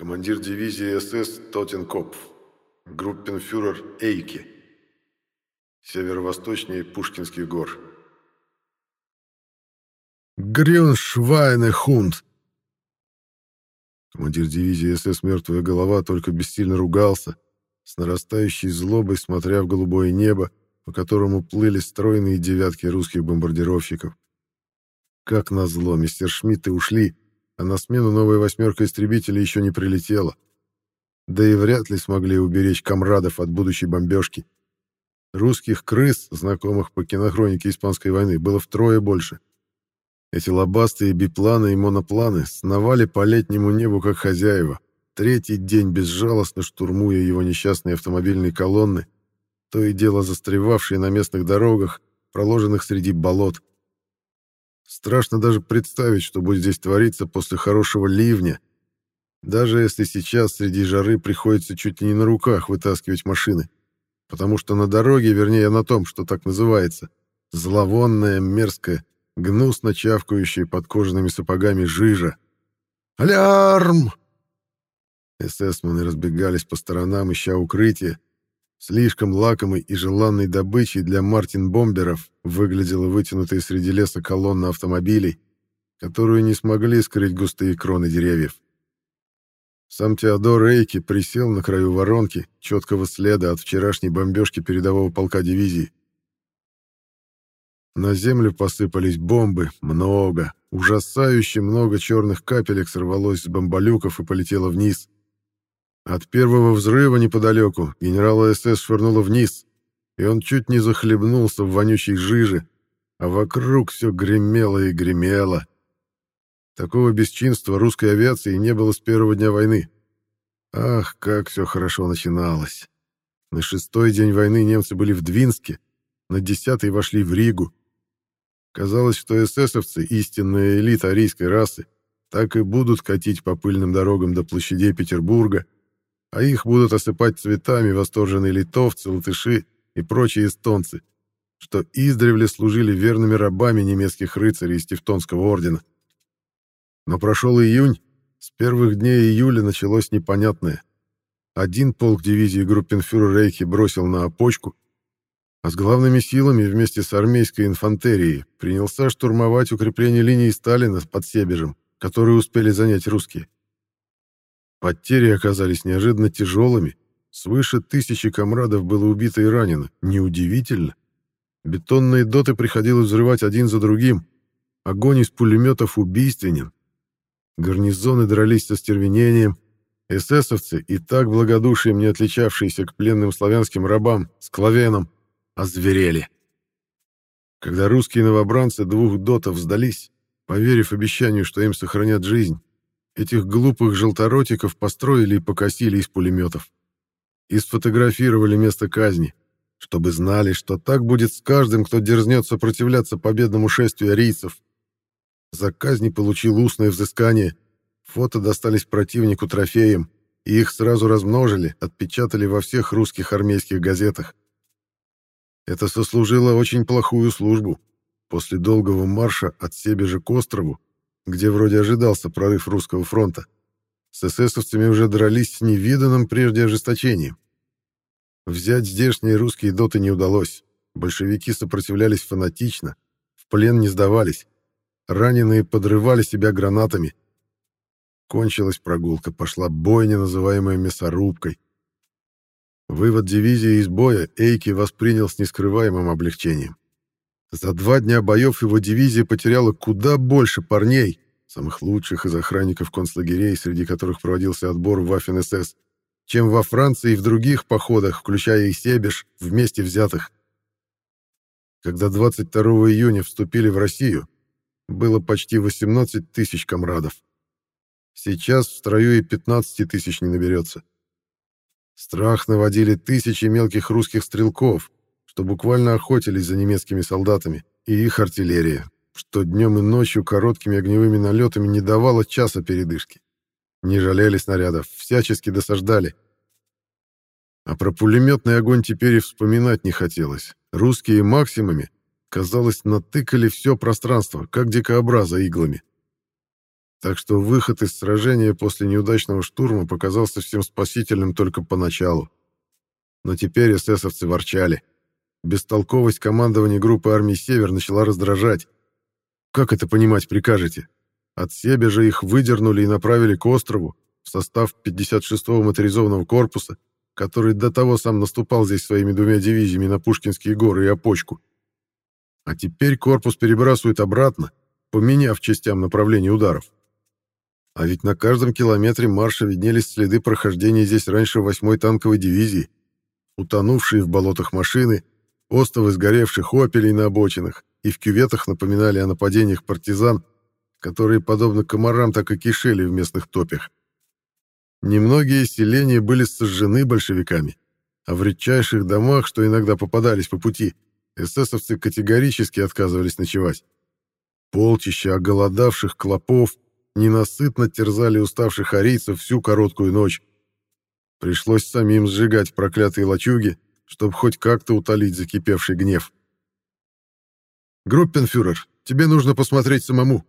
командир дивизии СС Тоттенкопф, группенфюрер Эйки, северо-восточнее Пушкинских гор. Грюншвайнехунд! Командир дивизии СС «Мертвая голова» только бессильно ругался, с нарастающей злобой смотря в голубое небо, по которому плыли стройные девятки русских бомбардировщиков. Как назло, мистер Шмидты ушли, а на смену новая восьмерка истребителей еще не прилетела. Да и вряд ли смогли уберечь комрадов от будущей бомбежки. Русских крыс, знакомых по кинохронике Испанской войны, было втрое больше. Эти лобастые бипланы и монопланы сновали по летнему небу как хозяева, третий день безжалостно штурмуя его несчастные автомобильные колонны, то и дело застревавшие на местных дорогах, проложенных среди болот. Страшно даже представить, что будет здесь твориться после хорошего ливня, даже если сейчас среди жары приходится чуть ли не на руках вытаскивать машины, потому что на дороге, вернее на том, что так называется, зловонная, мерзкая, гнусно чавкающая под кожаными сапогами жижа. «Алярм!» Эсэсманы разбегались по сторонам, ища укрытие, Слишком лакомой и желанной добычей для Мартин-бомберов выглядела вытянутая среди леса колонна автомобилей, которую не смогли скрыть густые кроны деревьев. Сам Теодор Рейки присел на краю воронки, четкого следа от вчерашней бомбежки передового полка дивизии. На землю посыпались бомбы, много, ужасающе много черных капелек сорвалось с бомболюков и полетело вниз — от первого взрыва неподалеку генерала СС швырнуло вниз, и он чуть не захлебнулся в вонючей жиже, а вокруг все гремело и гремело. Такого бесчинства русской авиации не было с первого дня войны. Ах, как все хорошо начиналось. На шестой день войны немцы были в Двинске, на десятый вошли в Ригу. Казалось, что эсэсовцы, истинная элита арийской расы, так и будут катить по пыльным дорогам до площадей Петербурга, а их будут осыпать цветами восторженные литовцы, латыши и прочие эстонцы, что издревле служили верными рабами немецких рыцарей из Тевтонского ордена. Но прошел июнь, с первых дней июля началось непонятное. Один полк дивизии группенфюрер Рейхи бросил на опочку, а с главными силами вместе с армейской инфантерией принялся штурмовать укрепление линии Сталина под Себежем, которые успели занять русские. Потери оказались неожиданно тяжелыми. Свыше тысячи комрадов было убито и ранено. Неудивительно. Бетонные доты приходилось взрывать один за другим. Огонь из пулеметов убийственен. Гарнизоны дрались со стервенением. Эсэсовцы, и так благодушием не отличавшиеся к пленным славянским рабам, с клавеном, озверели. Когда русские новобранцы двух дотов сдались, поверив обещанию, что им сохранят жизнь, Этих глупых желторотиков построили и покосили из пулеметов. И сфотографировали место казни, чтобы знали, что так будет с каждым, кто дерзнет сопротивляться победному шествию арийцев. За казни получил устное взыскание. Фото достались противнику трофеем, и их сразу размножили, отпечатали во всех русских армейских газетах. Это сослужило очень плохую службу. После долгого марша от Себежа к острову где вроде ожидался прорыв русского фронта, с эсэсовцами уже дрались с невиданным прежде ожесточением. Взять здешние русские доты не удалось. Большевики сопротивлялись фанатично, в плен не сдавались. Раненые подрывали себя гранатами. Кончилась прогулка, пошла бойня, называемая мясорубкой. Вывод дивизии из боя Эйки воспринял с нескрываемым облегчением. За два дня боев его дивизия потеряла куда больше парней, самых лучших из охранников концлагерей, среди которых проводился отбор в Waffen-СС, чем во Франции и в других походах, включая и Себеж, вместе взятых. Когда 22 июня вступили в Россию, было почти 18 тысяч комрадов. Сейчас в строю и 15 тысяч не наберется. Страх наводили тысячи мелких русских стрелков, что буквально охотились за немецкими солдатами, и их артиллерия, что днем и ночью короткими огневыми налетами не давала часа передышки. Не жалели снарядов, всячески досаждали. А про пулеметный огонь теперь и вспоминать не хотелось. Русские максимами, казалось, натыкали все пространство, как дикообраза иглами. Так что выход из сражения после неудачного штурма показался всем спасительным только поначалу. Но теперь эсэсовцы ворчали. Бестолковость командования группы армий «Север» начала раздражать. Как это понимать прикажете? От Себе же их выдернули и направили к острову, в состав 56-го моторизованного корпуса, который до того сам наступал здесь своими двумя дивизиями на Пушкинские горы и Опочку. А теперь корпус перебрасывают обратно, поменяв частям направления ударов. А ведь на каждом километре марша виднелись следы прохождения здесь раньше 8-й танковой дивизии, утонувшие в болотах машины, остовы сгоревших опелей на обочинах и в кюветах напоминали о нападениях партизан, которые, подобно комарам, так и кишели в местных топях. Немногие селения были сожжены большевиками, а в редчайших домах, что иногда попадались по пути, эсэсовцы категорически отказывались ночевать. Полчища оголодавших клопов ненасытно терзали уставших арийцев всю короткую ночь. Пришлось самим сжигать проклятые лачуги, чтобы хоть как-то утолить закипевший гнев. «Группенфюрер, тебе нужно посмотреть самому»,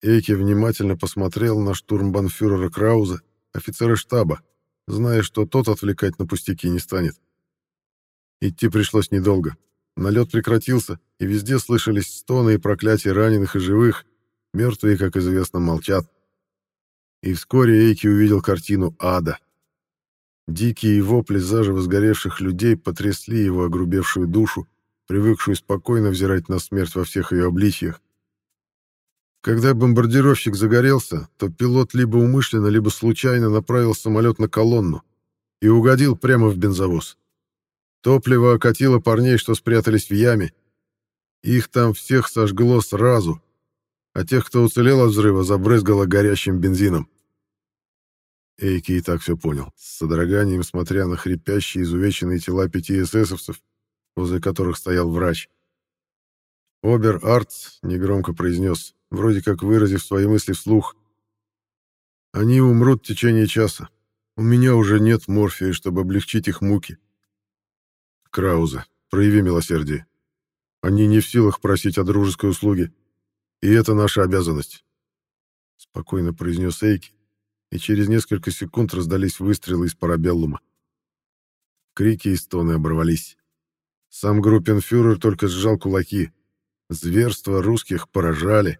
Эйки внимательно посмотрел на штурмбанфюрера Крауза, офицера штаба, зная, что тот отвлекать на пустяки не станет. Идти пришлось недолго. Налет прекратился, и везде слышались стоны и проклятия раненых и живых, мертвые, как известно, молчат. И вскоре Эйки увидел картину ада. Дикие вопли заживо сгоревших людей потрясли его огрубевшую душу, привыкшую спокойно взирать на смерть во всех ее обличьях, когда бомбардировщик загорелся, то пилот либо умышленно, либо случайно направил самолет на колонну и угодил прямо в бензовоз. Топливо окатило парней, что спрятались в яме. Их там всех сожгло сразу, а тех, кто уцелел от взрыва, забрызгало горящим бензином. Эйки и так все понял, с содроганием смотря на хрипящие изувеченные тела пяти эсэсовцев, возле которых стоял врач. Обер-Арт негромко произнес вроде как выразив свои мысли вслух. «Они умрут в течение часа. У меня уже нет морфия, чтобы облегчить их муки». «Крауза, прояви милосердие. Они не в силах просить о дружеской услуге, и это наша обязанность», — спокойно произнес Эйки, и через несколько секунд раздались выстрелы из парабеллума. Крики и стоны оборвались. Сам группенфюрер только сжал кулаки. Зверства русских поражали.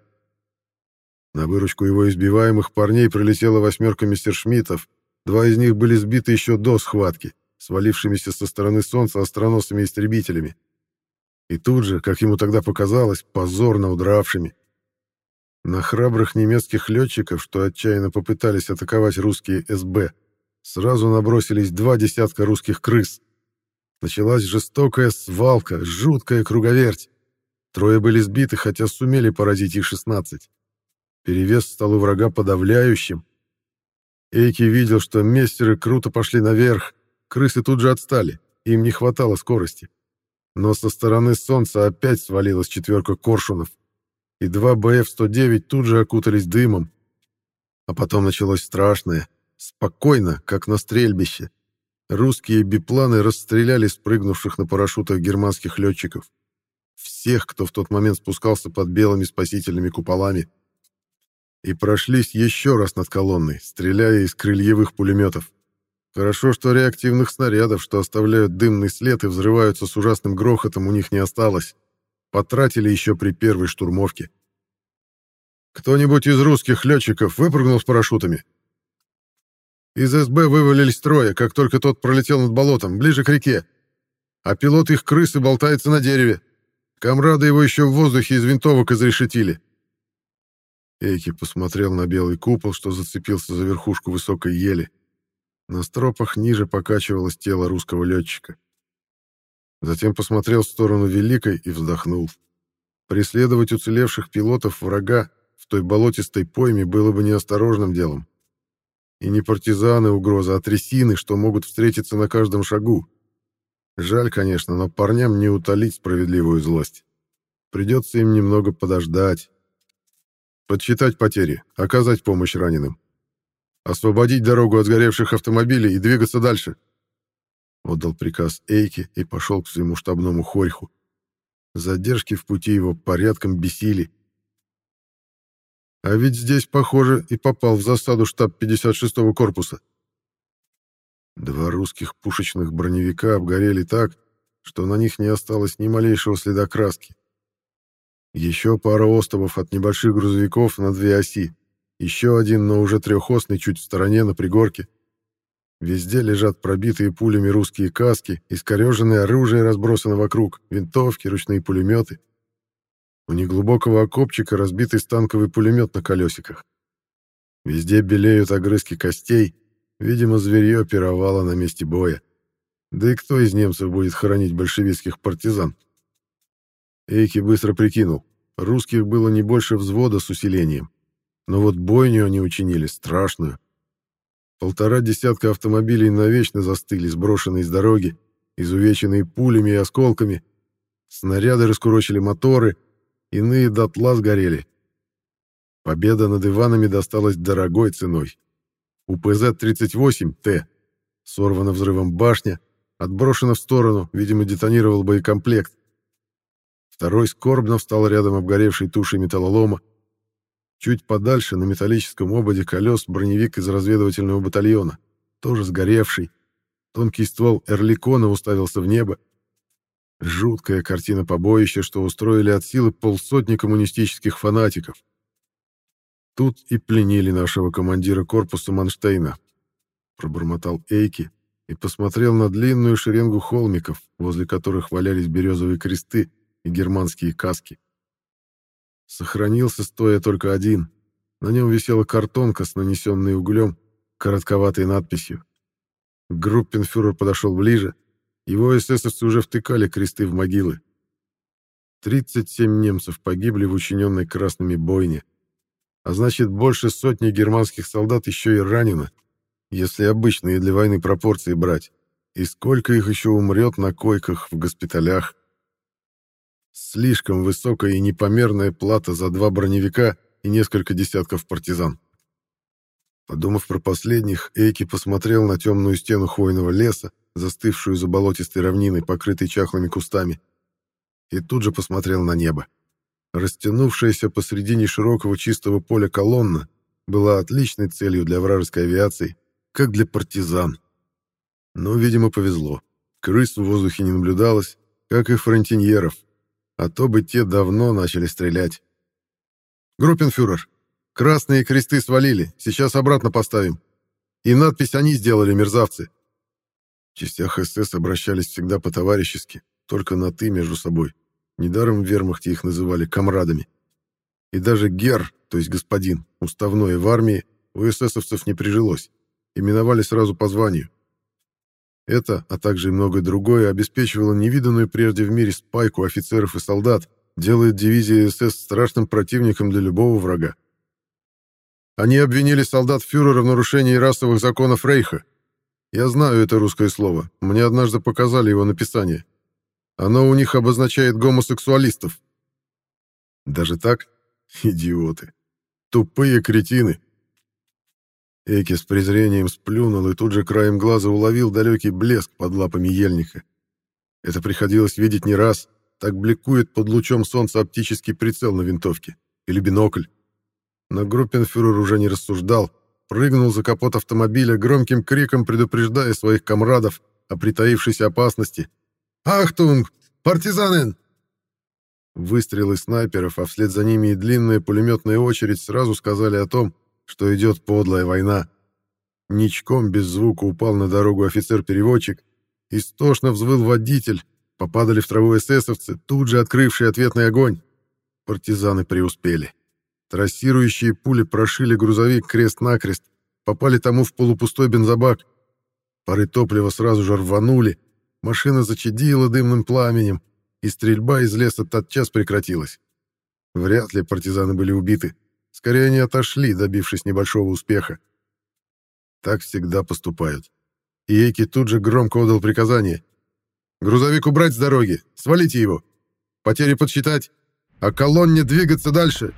На выручку его избиваемых парней прилетела восьмерка мессершмиттов. Два из них были сбиты еще до схватки, свалившимися со стороны солнца остроносыми-истребителями. И тут же, как ему тогда показалось, позорно удравшими. На храбрых немецких летчиков, что отчаянно попытались атаковать русские СБ, сразу набросились два десятка русских крыс. Началась жестокая свалка, жуткая круговерть. Трое были сбиты, хотя сумели поразить их 16. Перевес стал у врага подавляющим. Эйки видел, что мессеры круто пошли наверх, крысы тут же отстали, им не хватало скорости. Но со стороны солнца опять свалилась четверка коршунов, и два БФ-109 тут же окутались дымом. А потом началось страшное, спокойно, как на стрельбище. Русские бипланы расстреляли спрыгнувших на парашютах германских летчиков. Всех, кто в тот момент спускался под белыми спасительными куполами и прошлись еще раз над колонной, стреляя из крыльевых пулеметов. Хорошо, что реактивных снарядов, что оставляют дымный след и взрываются с ужасным грохотом, у них не осталось. Потратили еще при первой штурмовке. «Кто-нибудь из русских летчиков выпрыгнул с парашютами?» Из СБ вывалились трое, как только тот пролетел над болотом, ближе к реке. А пилот их крысы болтается на дереве. Комрады его еще в воздухе из винтовок изрешетили. Эйки посмотрел на белый купол, что зацепился за верхушку высокой ели. На стропах ниже покачивалось тело русского летчика. Затем посмотрел в сторону Великой и вздохнул. Преследовать уцелевших пилотов врага в той болотистой пойме было бы неосторожным делом. И не партизаны угроза, а трясины, что могут встретиться на каждом шагу. Жаль, конечно, но парням не утолить справедливую злость. Придется им немного подождать. Подсчитать потери, оказать помощь раненым. Освободить дорогу от сгоревших автомобилей и двигаться дальше. Отдал приказ Эйке и пошел к своему штабному хорьху. Задержки в пути его порядком бесили. А ведь здесь, похоже, и попал в засаду штаб 56-го корпуса. Два русских пушечных броневика обгорели так, что на них не осталось ни малейшего следа краски. Еще пара остовов от небольших грузовиков на две оси. Еще один, но уже трехосный, чуть в стороне, на пригорке. Везде лежат пробитые пулями русские каски, искореженное оружие разбросано вокруг, винтовки, ручные пулеметы. У неглубокого окопчика разбитый станковый пулемет на колесиках. Везде белеют огрызки костей, видимо, зверье пировало на месте боя. Да и кто из немцев будет хоронить большевистских партизан? Эйки быстро прикинул. Русских было не больше взвода с усилением. Но вот бойню они учинили страшную. Полтора десятка автомобилей навечно застыли, сброшенные с дороги, изувеченные пулями и осколками. Снаряды раскурочили моторы, иные дотла сгорели. Победа над Иванами досталась дорогой ценой. У ПЗ-38Т сорвана взрывом башня, отброшена в сторону, видимо, детонировал боекомплект. Второй скорбно встал рядом обгоревшей тушей металлолома. Чуть подальше, на металлическом ободе колес, броневик из разведывательного батальона, тоже сгоревший. Тонкий ствол Эрликона уставился в небо. Жуткая картина побоища, что устроили от силы полсотни коммунистических фанатиков. Тут и пленили нашего командира корпуса Манштейна, пробормотал Эйки и посмотрел на длинную шеренгу холмиков, возле которых валялись березовые кресты, и германские каски. Сохранился стоя только один. На нем висела картонка с нанесенной углем, коротковатой надписью. Группенфюрер подошел ближе. Его эсэсовцы уже втыкали кресты в могилы. 37 немцев погибли в учиненной красными бойне. А значит, больше сотни германских солдат еще и ранено, если обычные для войны пропорции брать. И сколько их еще умрет на койках в госпиталях. Слишком высокая и непомерная плата за два броневика и несколько десятков партизан. Подумав про последних, Эйки посмотрел на темную стену хвойного леса, застывшую за болотистой равниной, покрытой чахлыми кустами, и тут же посмотрел на небо. Растянувшаяся посредине широкого чистого поля колонна была отличной целью для вражеской авиации, как для партизан. Но, видимо, повезло. Крыс в воздухе не наблюдалось, как и фронтиньеров, а то бы те давно начали стрелять. «Группенфюрер, красные кресты свалили, сейчас обратно поставим. И надпись они сделали, мерзавцы». В частях СС обращались всегда по-товарищески, только на «ты» между собой. Недаром в вермахте их называли комрадами. И даже гер, то есть господин, уставной в армии, у эсэсовцев не прижилось. Именовали сразу по званию. Это, а также и многое другое, обеспечивало невиданную прежде в мире спайку офицеров и солдат, делает дивизию СС страшным противником для любого врага. Они обвинили солдат фюрера в нарушении расовых законов Рейха. Я знаю это русское слово, мне однажды показали его написание. Оно у них обозначает гомосексуалистов. Даже так? Идиоты. Тупые кретины. Эки с презрением сплюнул и тут же краем глаза уловил далекий блеск под лапами ельника. Это приходилось видеть не раз. Так бликует под лучом солнца оптический прицел на винтовке. Или бинокль. Но группенфюрер уже не рассуждал. Прыгнул за капот автомобиля, громким криком предупреждая своих комрадов о притаившейся опасности. «Ахтунг! Партизанен!» Выстрелы снайперов, а вслед за ними и длинная пулеметная очередь сразу сказали о том, что идет подлая война. Ничком без звука упал на дорогу офицер-переводчик, истошно взвыл водитель, попадали в траву эсэсовцы, тут же открывшие ответный огонь. Партизаны преуспели. Трассирующие пули прошили грузовик крест-накрест, попали тому в полупустой бензобак. Пары топлива сразу же рванули, машина зачадила дымным пламенем, и стрельба из леса тотчас прекратилась. Вряд ли партизаны были убиты. Скорее, они отошли, добившись небольшого успеха. Так всегда поступают. И Эйки тут же громко отдал приказание. «Грузовик убрать с дороги! Свалите его! Потери подсчитать! А колонне двигаться дальше!»